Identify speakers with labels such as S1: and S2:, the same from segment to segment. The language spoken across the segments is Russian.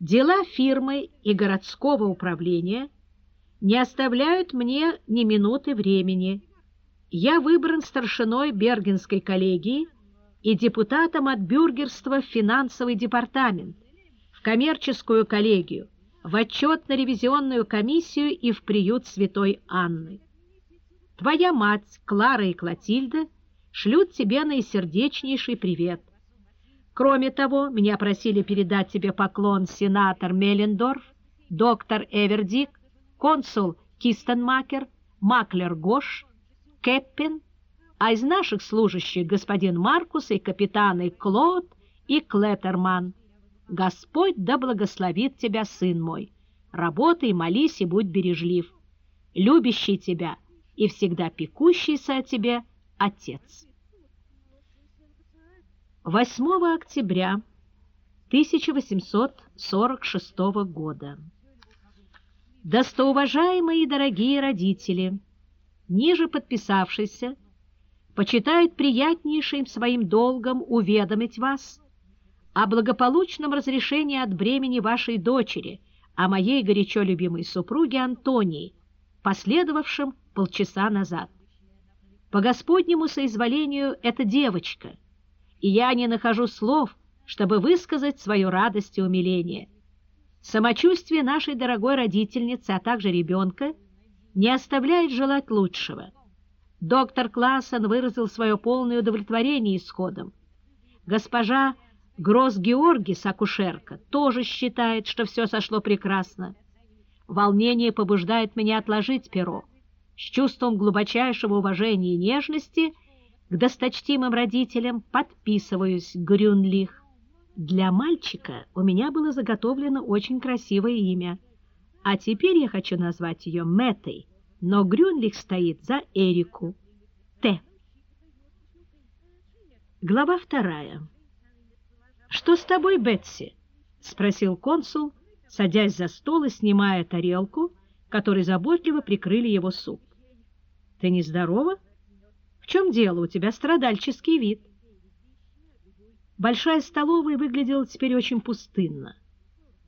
S1: Дела фирмы и городского управления не оставляют мне ни минуты времени. Я выбран старшиной Бергенской коллегии и депутатом от бюргерства в финансовый департамент, в коммерческую коллегию, в отчетно-ревизионную комиссию и в приют святой Анны. Твоя мать, Клара и Клотильда, шлют тебе наисердечнейший привет. Кроме того, меня просили передать тебе поклон сенатор Меллендорф, доктор Эвердик, консул Кистенмакер, маклер Гош, Кеппин, а из наших служащих господин Маркус и капитаны Клод и Клеттерман. Господь да благословит тебя, сын мой. Работай, молись и будь бережлив. Любящий тебя и всегда пекущийся о тебе Отец. 8 октября 1846 года. Достоуважаемые и дорогие родители, ниже подписавшиеся, почитают приятнейшим своим долгом уведомить вас о благополучном разрешении от бремени вашей дочери, о моей горячо любимой супруге Антонии, последовавшем полчаса назад. По Господнему соизволению это девочка — и я не нахожу слов, чтобы высказать свою радость и умиление. Самочувствие нашей дорогой родительницы, а также ребенка, не оставляет желать лучшего. Доктор Классен выразил свое полное удовлетворение исходом. Госпожа Гросс-Георгис, акушерка, тоже считает, что все сошло прекрасно. Волнение побуждает меня отложить перо. С чувством глубочайшего уважения и нежности – к досточтимым родителям подписываюсь Грюнлих. Для мальчика у меня было заготовлено очень красивое имя, а теперь я хочу назвать ее Мэтой, но Грюнлих стоит за Эрику. Т. Глава вторая. «Что с тобой, Бетси?» — спросил консул, садясь за стол и снимая тарелку, которой заботливо прикрыли его суп. «Ты нездорова?» Чем дело? У тебя страдальческий вид. Большая столовая выглядела теперь очень пустынно.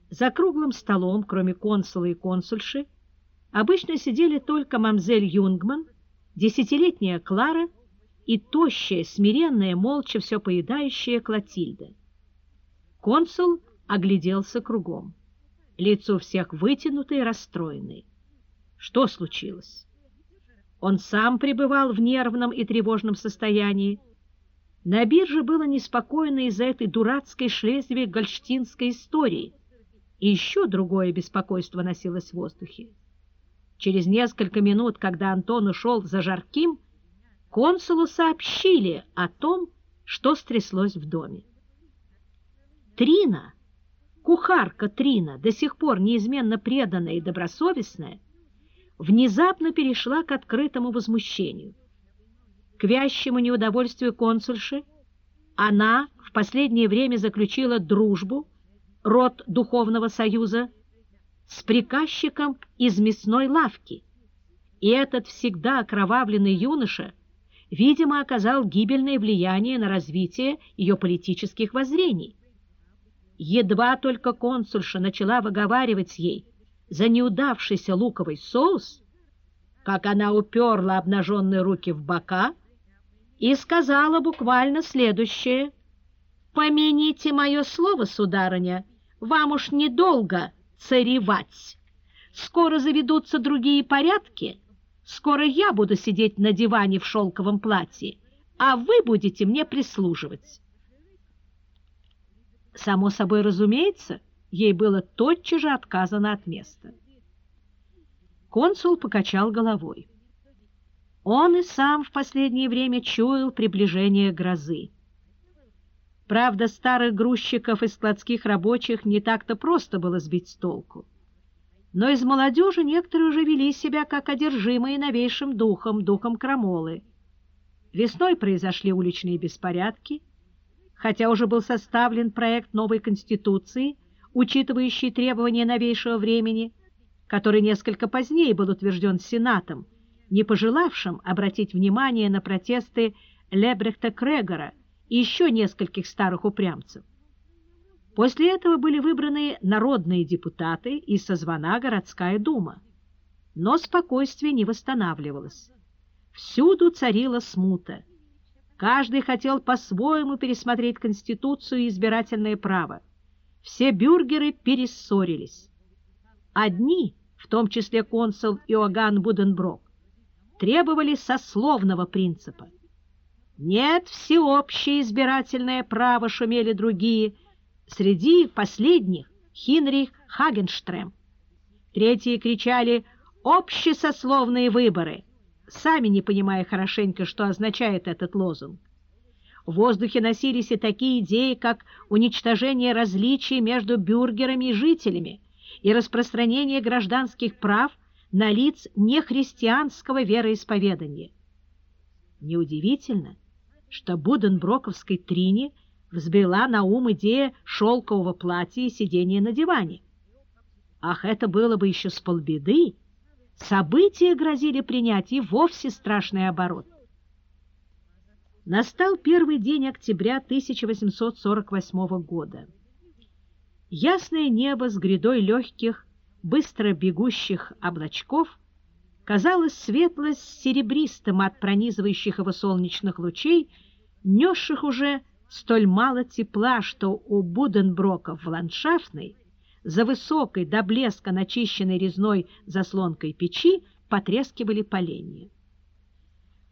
S1: За круглым столом, кроме консула и консульши, обычно сидели только мамзель Юнгман, десятилетняя Клара и тощая, смиренная, молча все поедающая Клотильда. Консул огляделся кругом. Лицо всех вытянутое и расстроенное. Что случилось? Он сам пребывал в нервном и тревожном состоянии. На бирже было неспокойно из-за этой дурацкой шлезвиг-гольштинской истории, и еще другое беспокойство носилось в воздухе. Через несколько минут, когда Антон ушел за жарким, консулу сообщили о том, что стряслось в доме. Трина, кухарка Трина, до сих пор неизменно преданная и добросовестная, внезапно перешла к открытому возмущению. К вящему неудовольствию консульши она в последнее время заключила дружбу, род Духовного Союза, с приказчиком из мясной лавки, и этот всегда окровавленный юноша, видимо, оказал гибельное влияние на развитие ее политических воззрений. Едва только консульша начала выговаривать ей, за неудавшийся луковый соус, как она уперла обнаженные руки в бока и сказала буквально следующее. «Помяните мое слово, сударыня, вам уж недолго царевать. Скоро заведутся другие порядки, скоро я буду сидеть на диване в шелковом платье, а вы будете мне прислуживать». Само собой разумеется, — ей было тотчас же отказано от места. Консул покачал головой. Он и сам в последнее время чуял приближение грозы. Правда, старых грузчиков и складских рабочих не так-то просто было сбить с толку. Но из молодежи некоторые уже вели себя как одержимые новейшим духом, духом крамолы. Весной произошли уличные беспорядки, хотя уже был составлен проект новой конституции – учитывающий требования новейшего времени, который несколько позднее был утвержден Сенатом, не пожелавшим обратить внимание на протесты Лебрехта Крегора и еще нескольких старых упрямцев. После этого были выбраны народные депутаты и созвана городская дума. Но спокойствие не восстанавливалось. Всюду царила смута. Каждый хотел по-своему пересмотреть Конституцию и избирательное право. Все бюргеры перессорились. Одни, в том числе консул Иоганн Буденброк, требовали сословного принципа. Нет, всеобщее избирательное право шумели другие. Среди последних Хинрих Хагенштрем. Третьи кричали «Общесословные выборы», сами не понимая хорошенько, что означает этот лозунг. В воздухе носились и такие идеи, как уничтожение различий между бюргерами и жителями и распространение гражданских прав на лиц нехристианского вероисповедания. Неудивительно, что Буденброковской Трине взбрела на ум идея шелкового платья и сидения на диване. Ах, это было бы еще с полбеды! События грозили принять и вовсе страшный оборот. Настал первый день октября 1848 года. Ясное небо с грядой легких, быстро бегущих облачков казалось светло-серебристым от пронизывающих его солнечных лучей, несших уже столь мало тепла, что у Буденброков в ландшафтной, за высокой до блеска начищенной резной заслонкой печи потрескивали поленья.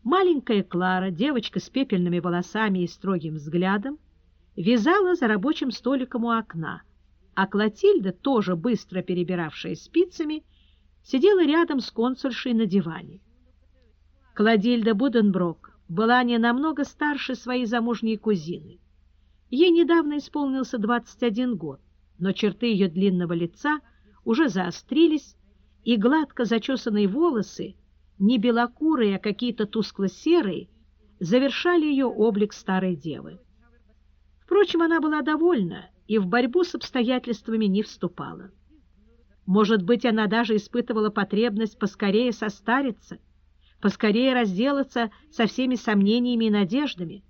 S1: Маленькая Клара, девочка с пепельными волосами и строгим взглядом, вязала за рабочим столиком у окна, а Клотильда, тоже быстро перебиравшая спицами, сидела рядом с консульшей на диване. Клодильда Буденброк была не намного старше своей замужней кузины. Ей недавно исполнился 21 год, но черты ее длинного лица уже заострились, и гладко зачесанные волосы не белокурые, а какие-то тускло-серые, завершали ее облик старой девы. Впрочем, она была довольна и в борьбу с обстоятельствами не вступала. Может быть, она даже испытывала потребность поскорее состариться, поскорее разделаться со всеми сомнениями и надеждами.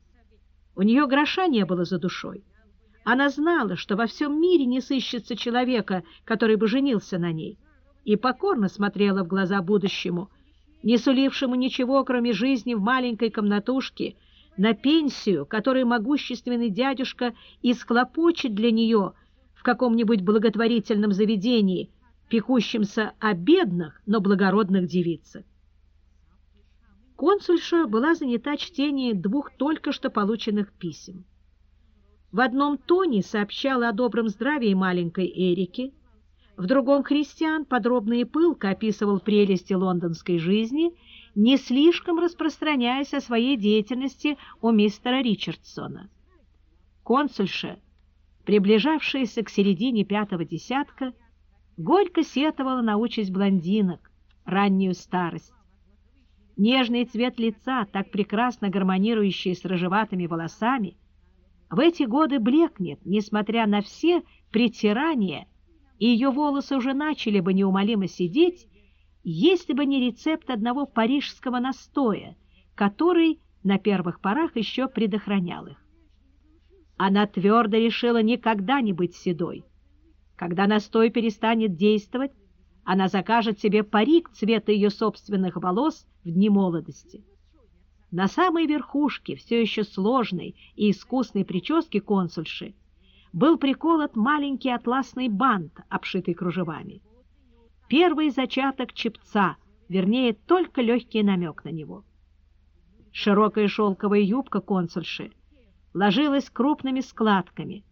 S1: У нее гроша не было за душой. Она знала, что во всем мире не сыщется человека, который бы женился на ней, и покорно смотрела в глаза будущему – не сулившему ничего, кроме жизни в маленькой комнатушке, на пенсию, которую могущественный дядюшка исхлопочет для нее в каком-нибудь благотворительном заведении, пекущемся о бедных, но благородных девицах. Консульша была занята чтением двух только что полученных писем. В одном Тони сообщала о добром здравии маленькой Эрики, в другом христиан подробно и пылко описывал прелести лондонской жизни, не слишком распространяясь о своей деятельности у мистера Ричардсона. Консульша, приближавшаяся к середине пятого десятка, горько сетовала на участь блондинок, раннюю старость. Нежный цвет лица, так прекрасно гармонирующий с рыжеватыми волосами, в эти годы блекнет, несмотря на все притирания и ее волосы уже начали бы неумолимо сидеть, если бы не рецепт одного парижского настоя, который на первых порах еще предохранял их. Она твердо решила никогда не быть седой. Когда настой перестанет действовать, она закажет себе парик цвета ее собственных волос в дни молодости. На самой верхушке все еще сложной и искусной прически консульши был приколот маленький атласный бант, обшитый кружевами. Первый зачаток чепца, вернее, только легкий намек на него. Широкая шелковая юбка консульши ложилась крупными складками,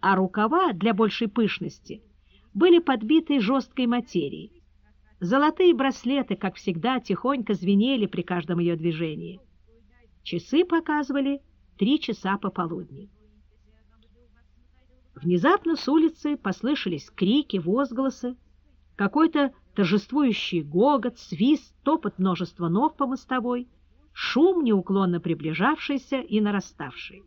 S1: а рукава для большей пышности были подбиты жесткой материей. Золотые браслеты, как всегда, тихонько звенели при каждом ее движении. Часы показывали три часа пополудни. Внезапно с улицы послышались крики, возгласы, какой-то торжествующий гогот, свист, топот множества ног по мостовой, шум, неуклонно приближавшийся и нараставший.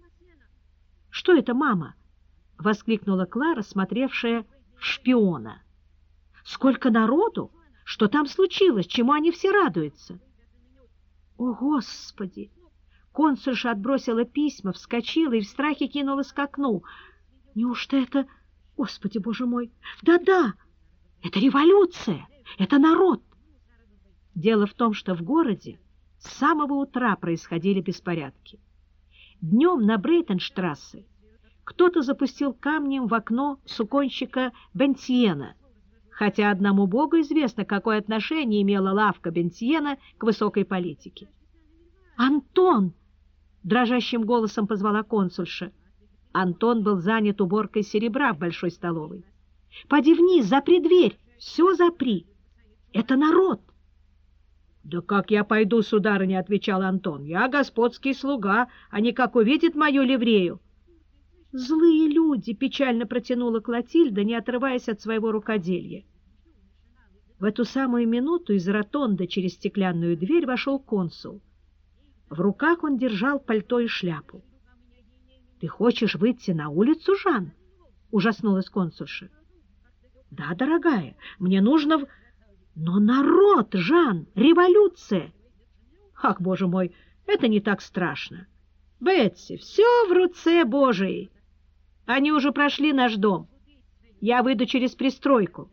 S1: — Что это, мама? — воскликнула Клара, смотревшая в шпиона. — Сколько народу! Что там случилось? Чему они все радуются? — О, Господи! Консульша отбросила письма, вскочила и в страхе кинулась к окну — Неужто это... Господи, боже мой! Да-да! Это революция! Это народ! Дело в том, что в городе с самого утра происходили беспорядки. Днем на Брейтенштрассе кто-то запустил камнем в окно суконщика Бентиена, хотя одному богу известно, какое отношение имела лавка Бентиена к высокой политике. «Антон!» — дрожащим голосом позвала консульша. Антон был занят уборкой серебра в большой столовой. «Поди вниз, запри дверь, все запри. Это народ!» «Да как я пойду, сударыня?» — отвечал Антон. «Я господский слуга, а не как увидит мою ливрею». «Злые люди!» — печально протянула Клотильда, не отрываясь от своего рукоделья. В эту самую минуту из ротонда через стеклянную дверь вошел консул. В руках он держал пальто и шляпу. — Ты хочешь выйти на улицу, Жан? — ужаснулась консульша. — Да, дорогая, мне нужно... В... Но народ, Жан, революция! Ах, боже мой, это не так страшно. Бетси, все в руце Божией. Они уже прошли наш дом. Я выйду через пристройку.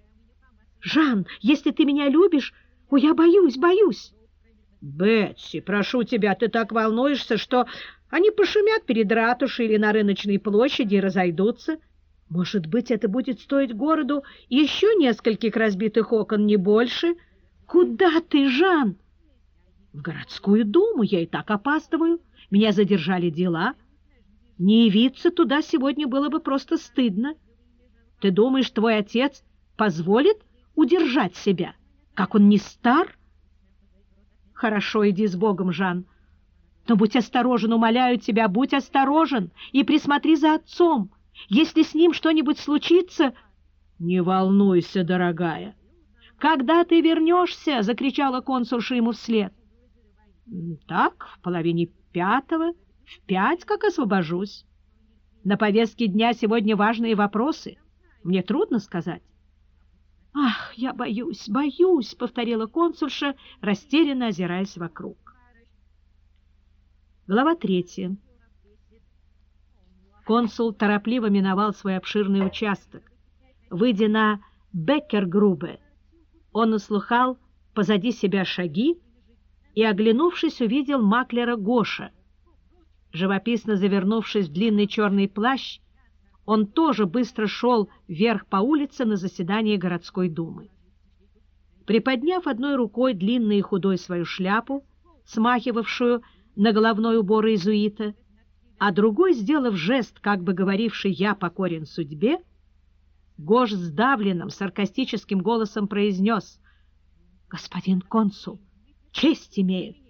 S1: Жан, если ты меня любишь, о, я боюсь, боюсь. Бетси, прошу тебя, ты так волнуешься, что они пошумят перед ратушей или на рыночной площади и разойдутся. Может быть, это будет стоить городу еще нескольких разбитых окон, не больше? Куда ты, Жан? В городскую думу я и так опаздываю. Меня задержали дела. Не явиться туда сегодня было бы просто стыдно. Ты думаешь, твой отец позволит удержать себя? Как он не стар? Хорошо, иди с Богом, Жан. Но будь осторожен, умоляю тебя, будь осторожен и присмотри за отцом. Если с ним что-нибудь случится... Не волнуйся, дорогая. Когда ты вернешься? — закричала консульша ему вслед. Так, в половине пятого в пять как освобожусь. На повестке дня сегодня важные вопросы. Мне трудно сказать. «Ах, я боюсь, боюсь!» — повторила консульша, растерянно озираясь вокруг. Глава третья. Консул торопливо миновал свой обширный участок. Выйдя на Беккергрубе, он услыхал позади себя шаги и, оглянувшись, увидел маклера Гоша — Живописно завернувшись в длинный черный плащ, он тоже быстро шел вверх по улице на заседание городской думы. Приподняв одной рукой длинной и худой свою шляпу, смахивавшую на головной убор иезуита, а другой, сделав жест, как бы говоривший «я покорен судьбе», Гош сдавленным, саркастическим голосом произнес «Господин консул, честь имеет!